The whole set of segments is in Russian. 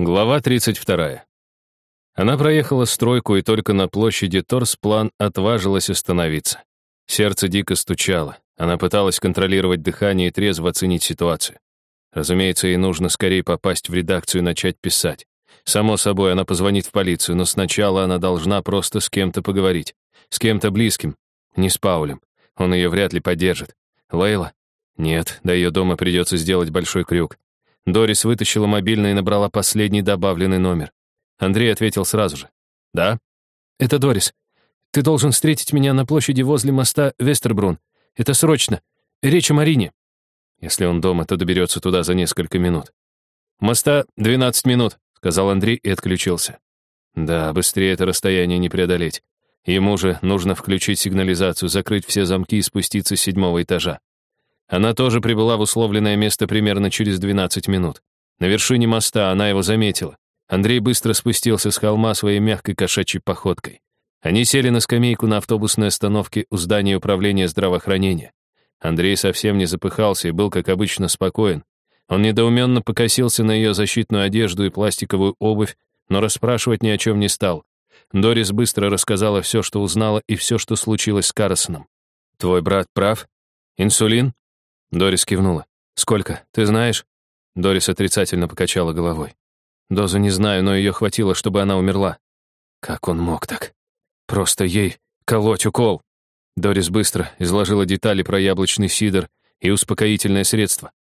Глава 32. Она проехала стройку, и только на площади Торсплан отважилась остановиться. Сердце дико стучало. Она пыталась контролировать дыхание и трезво оценить ситуацию. Разумеется, ей нужно скорее попасть в редакцию и начать писать. Само собой, она позвонит в полицию, но сначала она должна просто с кем-то поговорить. С кем-то близким. Не с Паулем. Он ее вряд ли поддержит. Лейла? Нет, до ее дома придется сделать большой крюк. Дорис вытащила мобильный и набрала последний добавленный номер. Андрей ответил сразу же. «Да?» «Это Дорис. Ты должен встретить меня на площади возле моста Вестербрун. Это срочно. Речь о Марине». Если он дома, то доберется туда за несколько минут. «Моста 12 минут», — сказал Андрей и отключился. Да, быстрее это расстояние не преодолеть. Ему же нужно включить сигнализацию, закрыть все замки и спуститься с седьмого этажа. Она тоже прибыла в условленное место примерно через 12 минут. На вершине моста она его заметила. Андрей быстро спустился с холма своей мягкой кошачьей походкой. Они сели на скамейку на автобусной остановке у здания управления здравоохранения. Андрей совсем не запыхался и был, как обычно, спокоен. Он недоуменно покосился на ее защитную одежду и пластиковую обувь, но расспрашивать ни о чем не стал. Дорис быстро рассказала все, что узнала, и все, что случилось с Карсоном. «Твой брат прав? Инсулин?» Дорис кивнула. «Сколько? Ты знаешь?» Дорис отрицательно покачала головой. «Дозу не знаю, но ее хватило, чтобы она умерла». Как он мог так? Просто ей колоть укол. Дорис быстро изложила детали про яблочный сидр и успокоительное средство.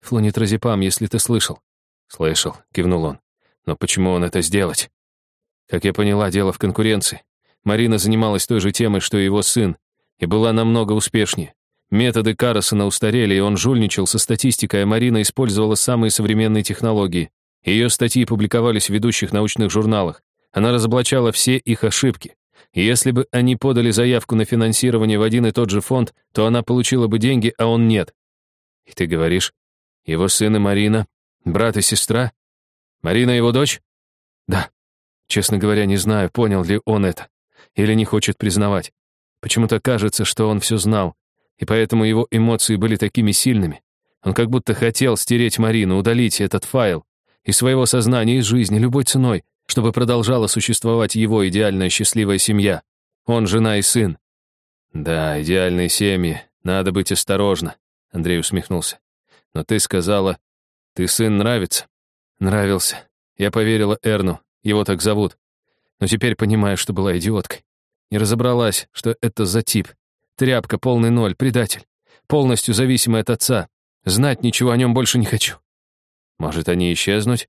«Флунитразепам, если ты слышал». «Слышал», — кивнул он. «Но почему он это сделать?» Как я поняла, дело в конкуренции. Марина занималась той же темой, что и его сын, и была намного успешнее. Методы Карросона устарели, и он жульничал со статистикой, а Марина использовала самые современные технологии. Ее статьи публиковались в ведущих научных журналах. Она разоблачала все их ошибки. Если бы они подали заявку на финансирование в один и тот же фонд, то она получила бы деньги, а он нет. И ты говоришь, его сын и Марина, брат и сестра? Марина его дочь? Да. Честно говоря, не знаю, понял ли он это. Или не хочет признавать. Почему-то кажется, что он все знал, и поэтому его эмоции были такими сильными. Он как будто хотел стереть Марину, удалить этот файл из своего сознания, из жизни, любой ценой, чтобы продолжала существовать его идеальная счастливая семья. Он, жена и сын. «Да, идеальные семьи, надо быть осторожно», — Андрей усмехнулся. «Но ты сказала, ты сын нравится?» «Нравился. Я поверила Эрну, его так зовут. Но теперь понимаю, что была идиоткой. Не разобралась, что это за тип, Тряпка, полный ноль, предатель. Полностью зависимый от отца. Знать ничего о нем больше не хочу. Может, они исчезнуть?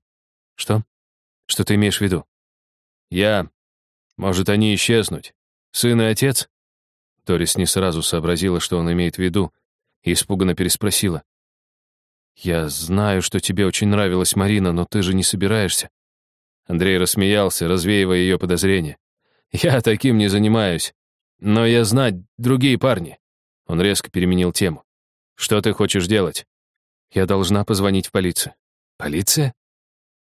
Что? Что ты имеешь в виду? Я... Может, они исчезнуть? Сын и отец? Торис не сразу сообразила, что он имеет в виду, и испуганно переспросила. «Я знаю, что тебе очень нравилась Марина, но ты же не собираешься». Андрей рассмеялся, развеивая ее подозрения. «Я таким не занимаюсь. Но я знать другие парни. Он резко переменил тему. Что ты хочешь делать? Я должна позвонить в полицию. Полиция?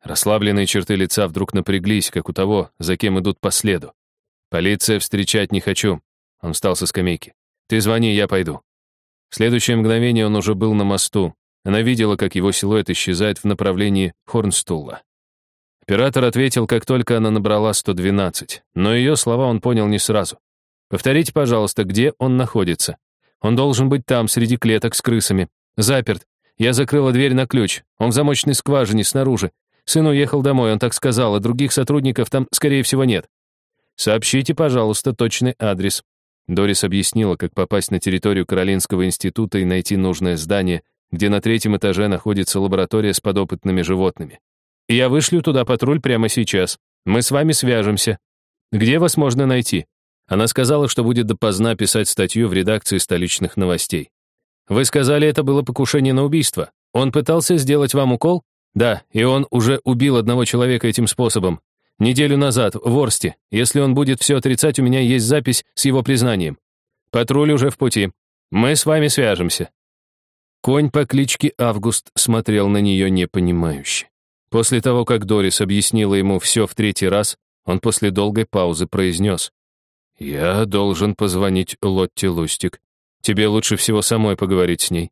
Расслабленные черты лица вдруг напряглись, как у того, за кем идут по следу. Полиция встречать не хочу. Он встал со скамейки. Ты звони, я пойду. В следующее мгновение он уже был на мосту. Она видела, как его силуэт исчезает в направлении Хорнстула. Оператор ответил, как только она набрала 112, но ее слова он понял не сразу. Повторите, пожалуйста, где он находится. Он должен быть там, среди клеток с крысами. Заперт. Я закрыла дверь на ключ. Он в замочной скважине снаружи. Сын уехал домой, он так сказал, а других сотрудников там, скорее всего, нет. Сообщите, пожалуйста, точный адрес. Дорис объяснила, как попасть на территорию Каролинского института и найти нужное здание, где на третьем этаже находится лаборатория с подопытными животными. Я вышлю туда патруль прямо сейчас. Мы с вами свяжемся. Где вас можно найти? Она сказала, что будет допоздна писать статью в редакции столичных новостей. Вы сказали, это было покушение на убийство. Он пытался сделать вам укол? Да, и он уже убил одного человека этим способом. Неделю назад, в Орсте. Если он будет все отрицать, у меня есть запись с его признанием. Патруль уже в пути. Мы с вами свяжемся». Конь по кличке Август смотрел на нее непонимающе. После того, как Дорис объяснила ему все в третий раз, он после долгой паузы произнес. «Я должен позвонить Лотте Лустик. Тебе лучше всего самой поговорить с ней».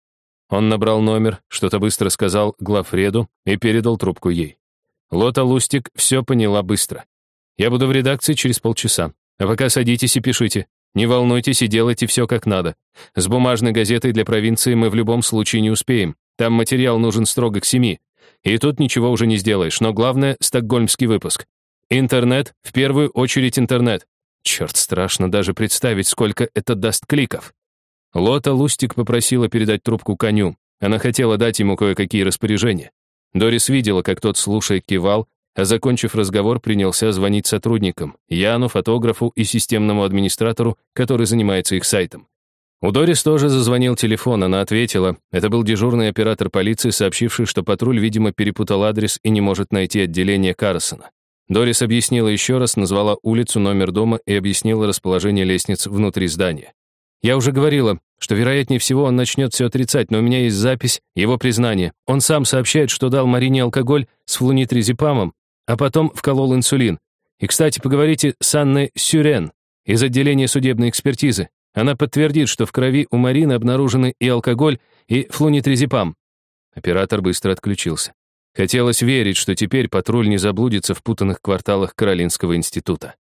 Он набрал номер, что-то быстро сказал главреду и передал трубку ей. Лота Лустик все поняла быстро. «Я буду в редакции через полчаса. А пока садитесь и пишите. Не волнуйтесь и делайте все как надо. С бумажной газетой для провинции мы в любом случае не успеем. Там материал нужен строго к семи. И тут ничего уже не сделаешь, но главное — стокгольмский выпуск. Интернет, в первую очередь интернет. Черт, страшно даже представить, сколько это даст кликов. Лота Лустик попросила передать трубку коню. Она хотела дать ему кое-какие распоряжения. Дорис видела, как тот, слушая, кивал, а закончив разговор, принялся звонить сотрудникам, Яну, фотографу и системному администратору, который занимается их сайтом. У Дорис тоже зазвонил телефон, она ответила. Это был дежурный оператор полиции, сообщивший, что патруль, видимо, перепутал адрес и не может найти отделение Карсона. Дорис объяснила еще раз, назвала улицу, номер дома и объяснила расположение лестниц внутри здания. Я уже говорила, что вероятнее всего он начнет все отрицать, но у меня есть запись его признания. Он сам сообщает, что дал Марине алкоголь с флунитризепамом, а потом вколол инсулин. И, кстати, поговорите с Анной Сюрен из отделения судебной экспертизы. Она подтвердит, что в крови у Марины обнаружены и алкоголь, и флунитризепам. Оператор быстро отключился. Хотелось верить, что теперь патруль не заблудится в путанных кварталах Каролинского института.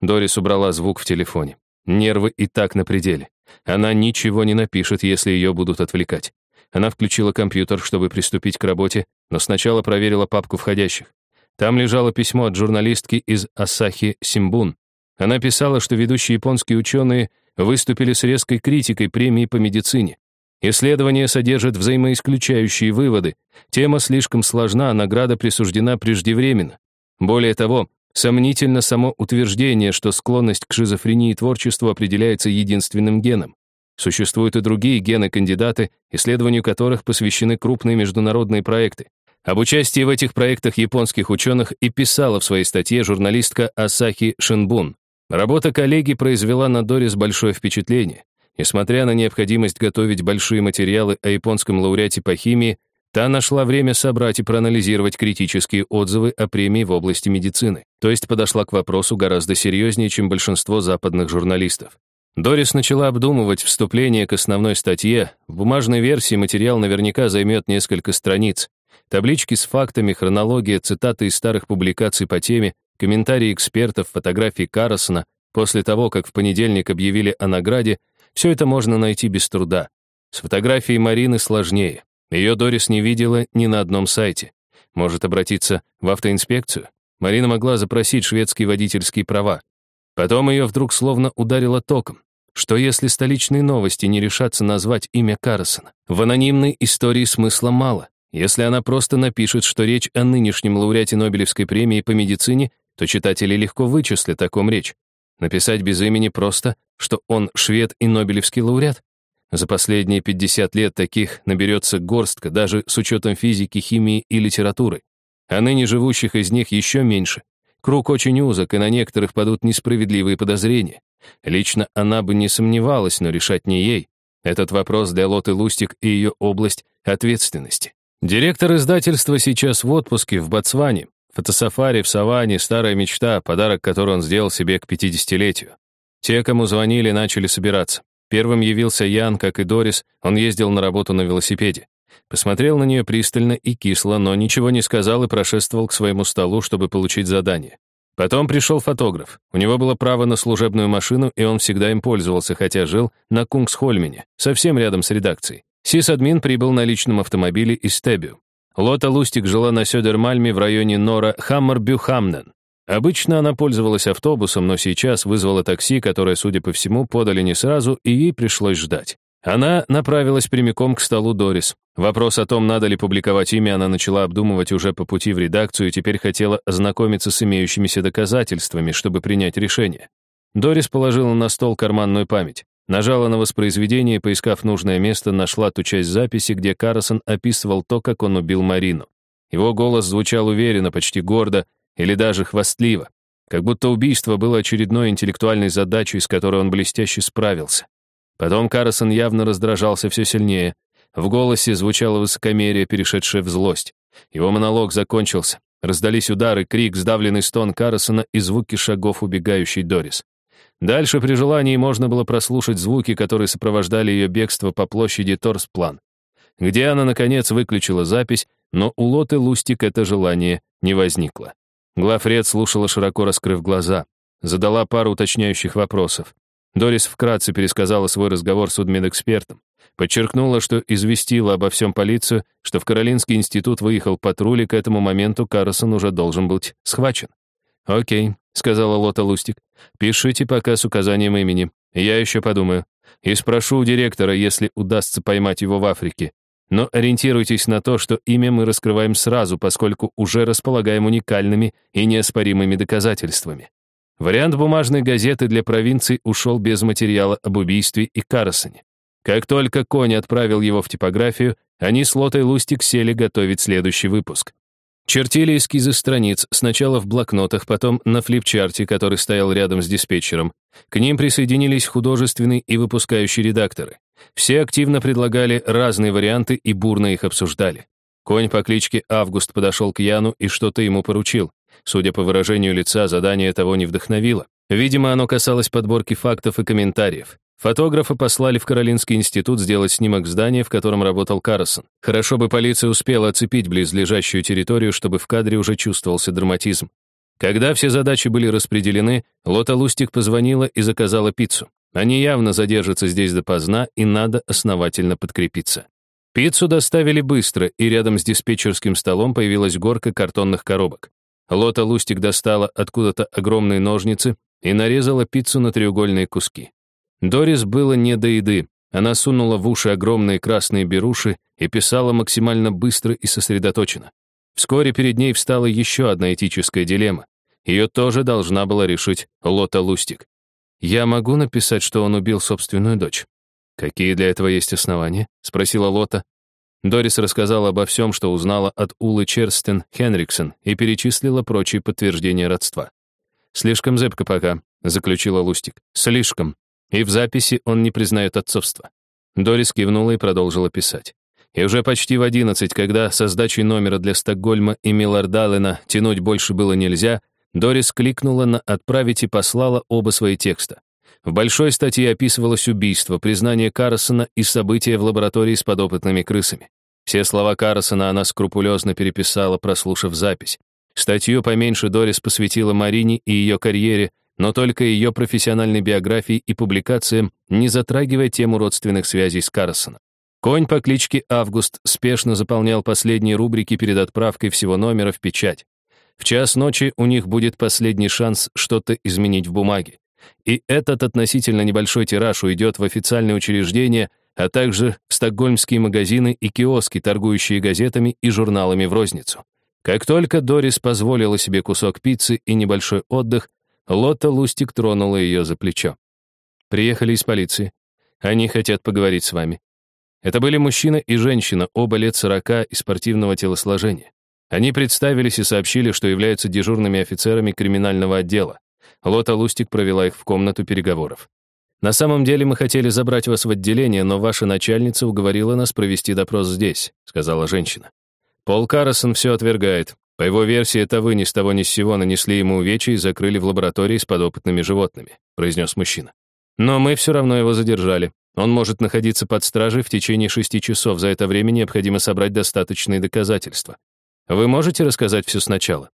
Дорис убрала звук в телефоне. Нервы и так на пределе. Она ничего не напишет, если ее будут отвлекать. Она включила компьютер, чтобы приступить к работе, но сначала проверила папку входящих. Там лежало письмо от журналистки из Асахи Симбун. Она писала, что ведущие японские ученые выступили с резкой критикой премии по медицине. Исследование содержит взаимоисключающие выводы. Тема слишком сложна, а награда присуждена преждевременно. Более того, сомнительно само утверждение, что склонность к шизофрении творчеству определяется единственным геном. Существуют и другие гены-кандидаты, исследованию которых посвящены крупные международные проекты. Об участии в этих проектах японских ученых и писала в своей статье журналистка Асахи Шинбун. Работа коллеги произвела на Дорис большое впечатление. Несмотря на необходимость готовить большие материалы о японском лауреате по химии, та нашла время собрать и проанализировать критические отзывы о премии в области медицины, то есть подошла к вопросу гораздо серьезнее, чем большинство западных журналистов. Дорис начала обдумывать вступление к основной статье. В бумажной версии материал наверняка займет несколько страниц. Таблички с фактами, хронология, цитаты из старых публикаций по теме, комментарии экспертов, фотографии Карросона. После того, как в понедельник объявили о награде, все это можно найти без труда. С фотографией Марины сложнее. Ее Дорис не видела ни на одном сайте. Может обратиться в автоинспекцию? Марина могла запросить шведские водительские права. Потом ее вдруг словно ударило током. Что если столичные новости не решатся назвать имя Карресона? В анонимной истории смысла мало. Если она просто напишет, что речь о нынешнем лауреате Нобелевской премии по медицине, то читатели легко вычислят о ком речь. Написать без имени просто, что он швед и Нобелевский лауреат? За последние 50 лет таких наберется горстка, даже с учетом физики, химии и литературы. А ныне живущих из них еще меньше. Круг очень узок, и на некоторых падут несправедливые подозрения. Лично она бы не сомневалась, но решать не ей. Этот вопрос для Лоты Лустик и ее область ответственности. Директор издательства сейчас в отпуске в Ботсване. Фотосафари в саванне, старая мечта, подарок, который он сделал себе к 50-летию. Те, кому звонили, начали собираться. Первым явился Ян, как и Дорис, он ездил на работу на велосипеде. Посмотрел на нее пристально и кисло, но ничего не сказал и прошествовал к своему столу, чтобы получить задание. Потом пришел фотограф. У него было право на служебную машину, и он всегда им пользовался, хотя жил на Кунгсхольмене, совсем рядом с редакцией. Сисадмин прибыл на личном автомобиле из Тебиу. Лота Лустик жила на Сёдермальме в районе Нора Хаммербюхамнен. Обычно она пользовалась автобусом, но сейчас вызвала такси, которое, судя по всему, подали не сразу, и ей пришлось ждать. Она направилась прямиком к столу Дорис. Вопрос о том, надо ли публиковать имя, она начала обдумывать уже по пути в редакцию и теперь хотела ознакомиться с имеющимися доказательствами, чтобы принять решение. Дорис положила на стол карманную память. Нажала на воспроизведение и, поискав нужное место, нашла ту часть записи, где Карсон описывал то, как он убил Марину. Его голос звучал уверенно, почти гордо или даже хвастливо, как будто убийство было очередной интеллектуальной задачей, с которой он блестяще справился. Потом Карсон явно раздражался все сильнее. В голосе звучало высокомерие, перешедшее в злость. Его монолог закончился. Раздались удары, крик, сдавленный стон Карсона и звуки шагов убегающей Дорис. Дальше при желании можно было прослушать звуки, которые сопровождали ее бегство по площади Торсплан, где она, наконец, выключила запись, но у Лоты Лустик это желание не возникло. Глафред слушала, широко раскрыв глаза. Задала пару уточняющих вопросов. Дорис вкратце пересказала свой разговор с судмедэкспертом. Подчеркнула, что известила обо всем полицию, что в Каролинский институт выехал патруль, и к этому моменту Карсон уже должен быть схвачен. «Окей», — сказала Лота Лустик. «Пишите пока с указанием имени. Я еще подумаю. И спрошу у директора, если удастся поймать его в Африке. Но ориентируйтесь на то, что имя мы раскрываем сразу, поскольку уже располагаем уникальными и неоспоримыми доказательствами. Вариант бумажной газеты для провинций ушел без материала об убийстве и Карсоне. Как только Конь отправил его в типографию, они с Лотой Лустик сели готовить следующий выпуск. Чертили эскизы страниц, сначала в блокнотах, потом на флипчарте, который стоял рядом с диспетчером. К ним присоединились художественные и выпускающие редакторы. Все активно предлагали разные варианты и бурно их обсуждали. Конь по кличке Август подошел к Яну и что-то ему поручил. Судя по выражению лица, задание того не вдохновило. Видимо, оно касалось подборки фактов и комментариев. Фотографа послали в Каролинский институт сделать снимок здания, в котором работал Карсон. Хорошо бы полиция успела оцепить близлежащую территорию, чтобы в кадре уже чувствовался драматизм. Когда все задачи были распределены, Лота Лустик позвонила и заказала пиццу. Они явно задержатся здесь допоздна, и надо основательно подкрепиться. Пиццу доставили быстро, и рядом с диспетчерским столом появилась горка картонных коробок. Лота Лустик достала откуда-то огромные ножницы и нарезала пиццу на треугольные куски. Дорис было не до еды. Она сунула в уши огромные красные беруши и писала максимально быстро и сосредоточенно. Вскоре перед ней встала еще одна этическая дилемма. Ее тоже должна была решить Лота Лустик. «Я могу написать, что он убил собственную дочь?» «Какие для этого есть основания?» — спросила Лота. Дорис рассказала обо всем, что узнала от Улы Черстен Хенриксон и перечислила прочие подтверждения родства. «Слишком зыбко пока», — заключила Лустик. «Слишком. И в записи он не признает отцовство». Дорис кивнула и продолжила писать. И уже почти в одиннадцать, когда со сдачей номера для Стокгольма и Миллардалена тянуть больше было нельзя, Дорис кликнула на «Отправить» и послала оба свои текста. В большой статье описывалось убийство, признание Карсона и события в лаборатории с подопытными крысами. Все слова Карсона она скрупулезно переписала, прослушав запись. Статью поменьше Дорис посвятила Марине и ее карьере, но только ее профессиональной биографии и публикациям, не затрагивая тему родственных связей с Карсоном. Конь по кличке Август спешно заполнял последние рубрики перед отправкой всего номера в печать. В час ночи у них будет последний шанс что-то изменить в бумаге. И этот относительно небольшой тираж уйдет в официальные учреждения, а также в стокгольмские магазины и киоски, торгующие газетами и журналами в розницу. Как только Дорис позволила себе кусок пиццы и небольшой отдых, Лотта Лустик тронула ее за плечо. «Приехали из полиции. Они хотят поговорить с вами». Это были мужчина и женщина, оба лет сорока и спортивного телосложения. Они представились и сообщили, что являются дежурными офицерами криминального отдела. Лота Лустик провела их в комнату переговоров. «На самом деле мы хотели забрать вас в отделение, но ваша начальница уговорила нас провести допрос здесь», сказала женщина. Пол Карсон все отвергает. По его версии, это вы ни с того ни с сего нанесли ему увечья и закрыли в лаборатории с подопытными животными, произнес мужчина. Но мы все равно его задержали. Он может находиться под стражей в течение шести часов. За это время необходимо собрать достаточные доказательства. Вы можете рассказать все сначала?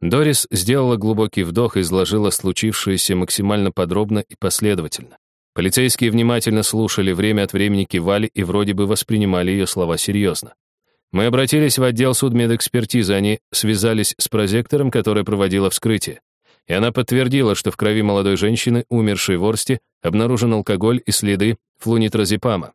Дорис сделала глубокий вдох и изложила случившееся максимально подробно и последовательно. Полицейские внимательно слушали, время от времени кивали и вроде бы воспринимали ее слова серьезно. Мы обратились в отдел судмедэкспертизы, они связались с прозектором, который проводила вскрытие. И она подтвердила, что в крови молодой женщины, умершей в Орсте, обнаружен алкоголь и следы флунитразепама.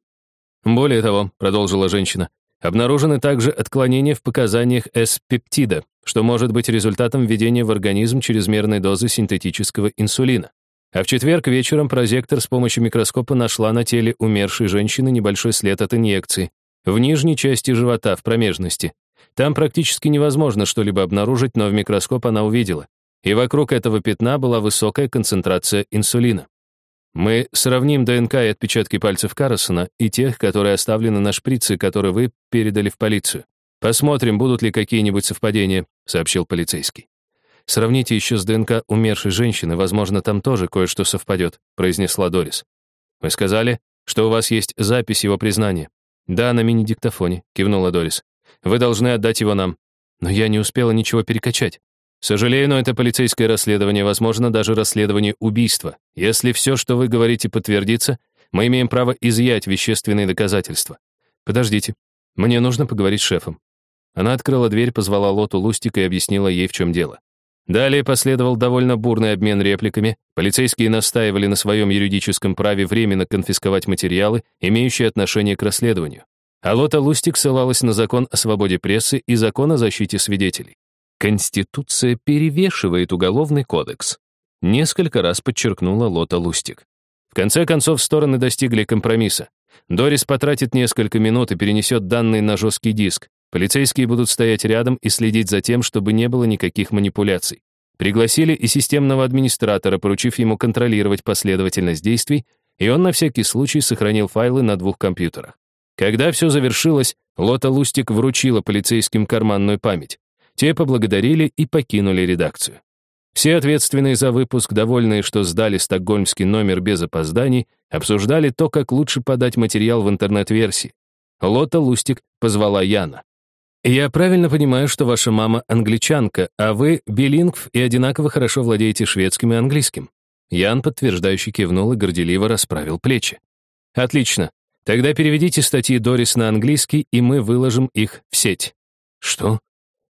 Более того, продолжила женщина, обнаружены также отклонения в показаниях С-пептида, что может быть результатом введения в организм чрезмерной дозы синтетического инсулина. А в четверг вечером прозектор с помощью микроскопа нашла на теле умершей женщины небольшой след от инъекции в нижней части живота, в промежности. Там практически невозможно что-либо обнаружить, но в микроскоп она увидела. И вокруг этого пятна была высокая концентрация инсулина. Мы сравним ДНК и отпечатки пальцев Карросона и тех, которые оставлены на шприце, которые вы передали в полицию. «Посмотрим, будут ли какие-нибудь совпадения», — сообщил полицейский. «Сравните еще с ДНК умершей женщины, возможно, там тоже кое-что совпадет», — произнесла Дорис. «Вы сказали, что у вас есть запись его признания?» «Да, на мини-диктофоне», — кивнула Дорис. Вы должны отдать его нам. Но я не успела ничего перекачать. Сожалею, но это полицейское расследование, возможно, даже расследование убийства. Если все, что вы говорите, подтвердится, мы имеем право изъять вещественные доказательства. Подождите, мне нужно поговорить с шефом. Она открыла дверь, позвала Лоту Лустик и объяснила ей, в чем дело. Далее последовал довольно бурный обмен репликами. Полицейские настаивали на своем юридическом праве временно конфисковать материалы, имеющие отношение к расследованию. А Лота Лустик ссылалась на закон о свободе прессы и закон о защите свидетелей. Конституция перевешивает уголовный кодекс. Несколько раз подчеркнула Лота Лустик. В конце концов, стороны достигли компромисса. Дорис потратит несколько минут и перенесет данные на жесткий диск. Полицейские будут стоять рядом и следить за тем, чтобы не было никаких манипуляций. Пригласили и системного администратора, поручив ему контролировать последовательность действий, и он на всякий случай сохранил файлы на двух компьютерах. Когда все завершилось, Лота Лустик вручила полицейским карманную память. Те поблагодарили и покинули редакцию. Все ответственные за выпуск, довольные, что сдали стокгольмский номер без опозданий, обсуждали то, как лучше подать материал в интернет-версии. Лота Лустик позвала Яна. «Я правильно понимаю, что ваша мама англичанка, а вы билингв и одинаково хорошо владеете шведским и английским?» Ян, подтверждающий, кивнул и горделиво расправил плечи. «Отлично. Тогда переведите статьи Дорис на английский, и мы выложим их в сеть». «Что?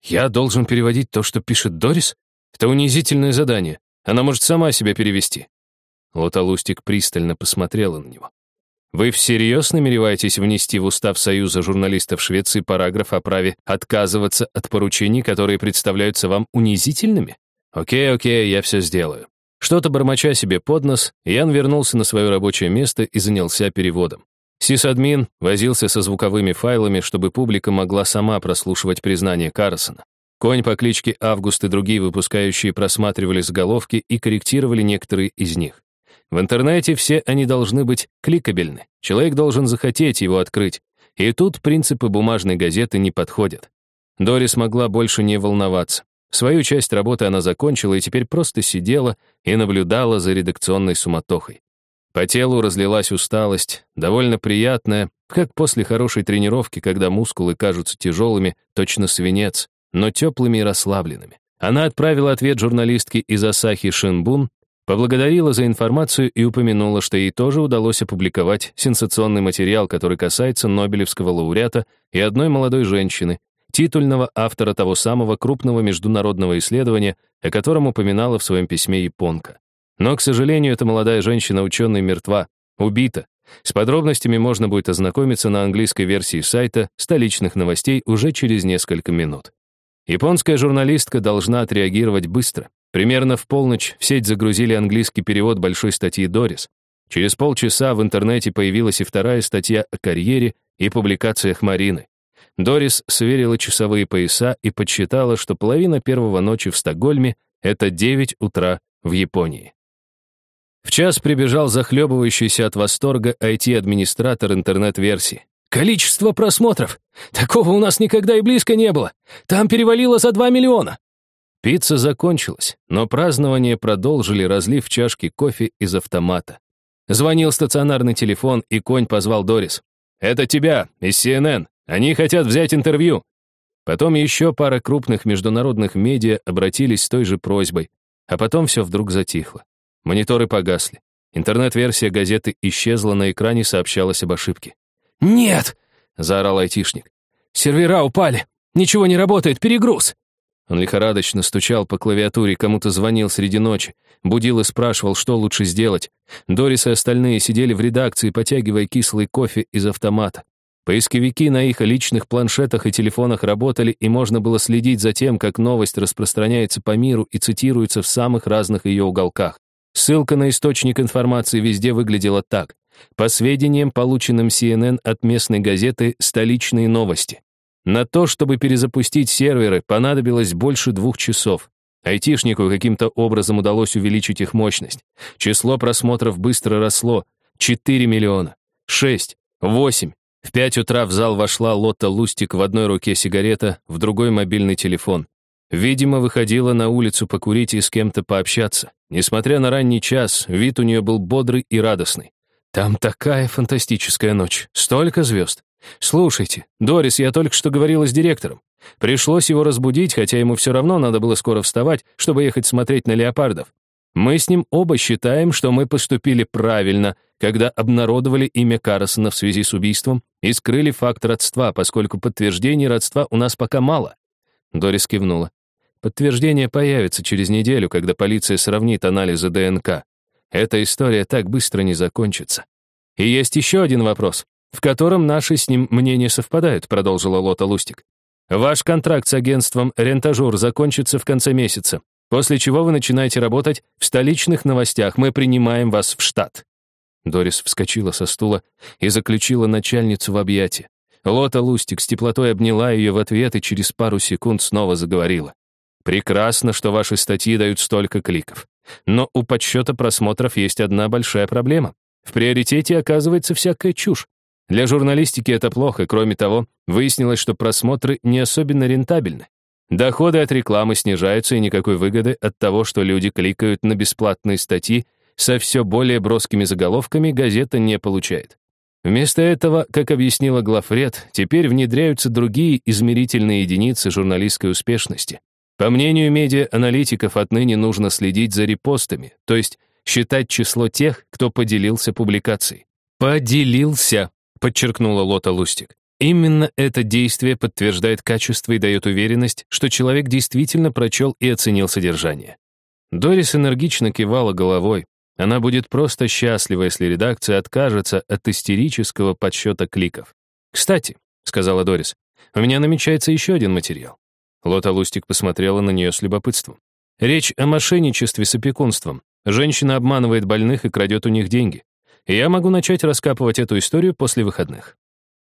Я должен переводить то, что пишет Дорис? Это унизительное задание. Она может сама себя перевести». Лоталустик пристально посмотрела на него. Вы всерьез намереваетесь внести в устав Союза журналистов Швеции параграф о праве отказываться от поручений, которые представляются вам унизительными? Окей, окей, я все сделаю. Что-то бормоча себе под нос, Ян вернулся на свое рабочее место и занялся переводом. Сисадмин возился со звуковыми файлами, чтобы публика могла сама прослушивать признание Карсона. Конь по кличке Август и другие выпускающие просматривали заголовки и корректировали некоторые из них. В интернете все они должны быть кликабельны. Человек должен захотеть его открыть. И тут принципы бумажной газеты не подходят. Дорис могла больше не волноваться. Свою часть работы она закончила и теперь просто сидела и наблюдала за редакционной суматохой. По телу разлилась усталость, довольно приятная, как после хорошей тренировки, когда мускулы кажутся тяжелыми, точно свинец, но теплыми и расслабленными. Она отправила ответ журналистке из Асахи Шинбун Поблагодарила за информацию и упомянула, что ей тоже удалось опубликовать сенсационный материал, который касается Нобелевского лауреата и одной молодой женщины, титульного автора того самого крупного международного исследования, о котором упоминала в своем письме японка. Но, к сожалению, эта молодая женщина-ученый мертва, убита. С подробностями можно будет ознакомиться на английской версии сайта столичных новостей уже через несколько минут. Японская журналистка должна отреагировать быстро. Примерно в полночь в сеть загрузили английский перевод большой статьи Дорис. Через полчаса в интернете появилась и вторая статья о карьере и публикациях Марины. Дорис сверила часовые пояса и подсчитала, что половина первого ночи в Стокгольме — это 9 утра в Японии. В час прибежал захлебывающийся от восторга IT-администратор интернет-версии. «Количество просмотров! Такого у нас никогда и близко не было! Там перевалило за 2 миллиона! Пицца закончилась, но празднование продолжили, разлив чашки кофе из автомата. Звонил стационарный телефон, и конь позвал Дорис. «Это тебя, из CNN. Они хотят взять интервью». Потом еще пара крупных международных медиа обратились с той же просьбой, а потом все вдруг затихло. Мониторы погасли. Интернет-версия газеты исчезла, на экране сообщалось об ошибке. «Нет!» — заорал айтишник. «Сервера упали! Ничего не работает, перегруз!» Он лихорадочно стучал по клавиатуре, кому-то звонил среди ночи, будил и спрашивал, что лучше сделать. Дорис и остальные сидели в редакции, потягивая кислый кофе из автомата. Поисковики на их личных планшетах и телефонах работали, и можно было следить за тем, как новость распространяется по миру и цитируется в самых разных ее уголках. Ссылка на источник информации везде выглядела так. По сведениям, полученным CNN от местной газеты «Столичные новости». На то, чтобы перезапустить серверы, понадобилось больше двух часов. Айтишнику каким-то образом удалось увеличить их мощность. Число просмотров быстро росло. 4 миллиона. 6. 8. В 5 утра в зал вошла Лотта Лустик, в одной руке сигарета, в другой мобильный телефон. Видимо, выходила на улицу покурить и с кем-то пообщаться. Несмотря на ранний час, вид у нее был бодрый и радостный. Там такая фантастическая ночь, столько звезд. «Слушайте, Дорис, я только что говорила с директором. Пришлось его разбудить, хотя ему все равно надо было скоро вставать, чтобы ехать смотреть на леопардов. Мы с ним оба считаем, что мы поступили правильно, когда обнародовали имя Карросона в связи с убийством и скрыли факт родства, поскольку подтверждений родства у нас пока мало». Дорис кивнула. Подтверждение появится через неделю, когда полиция сравнит анализы ДНК. Эта история так быстро не закончится. И есть еще один вопрос, в котором наши с ним мнения совпадают, продолжила Лота Лустик. Ваш контракт с агентством «Рентажур» закончится в конце месяца, после чего вы начинаете работать в столичных новостях. Мы принимаем вас в штат. Дорис вскочила со стула и заключила начальницу в объятия. Лота Лустик с теплотой обняла ее в ответ и через пару секунд снова заговорила. Прекрасно, что ваши статьи дают столько кликов. Но у подсчета просмотров есть одна большая проблема. В приоритете оказывается всякая чушь. Для журналистики это плохо, кроме того, выяснилось, что просмотры не особенно рентабельны. Доходы от рекламы снижаются, и никакой выгоды от того, что люди кликают на бесплатные статьи со все более броскими заголовками, газета не получает. Вместо этого, как объяснила главред, теперь внедряются другие измерительные единицы журналистской успешности. По мнению медиа-аналитиков, отныне нужно следить за репостами, то есть считать число тех, кто поделился публикацией. «Поделился», — подчеркнула Лота Лустик. Именно это действие подтверждает качество и дает уверенность, что человек действительно прочел и оценил содержание. Дорис энергично кивала головой. Она будет просто счастлива, если редакция откажется от истерического подсчета кликов. «Кстати», — сказала Дорис, — «у меня намечается еще один материал. Лота Лустик посмотрела на нее с любопытством. Речь о мошенничестве с опекунством. Женщина обманывает больных и крадет у них деньги. Я могу начать раскапывать эту историю после выходных.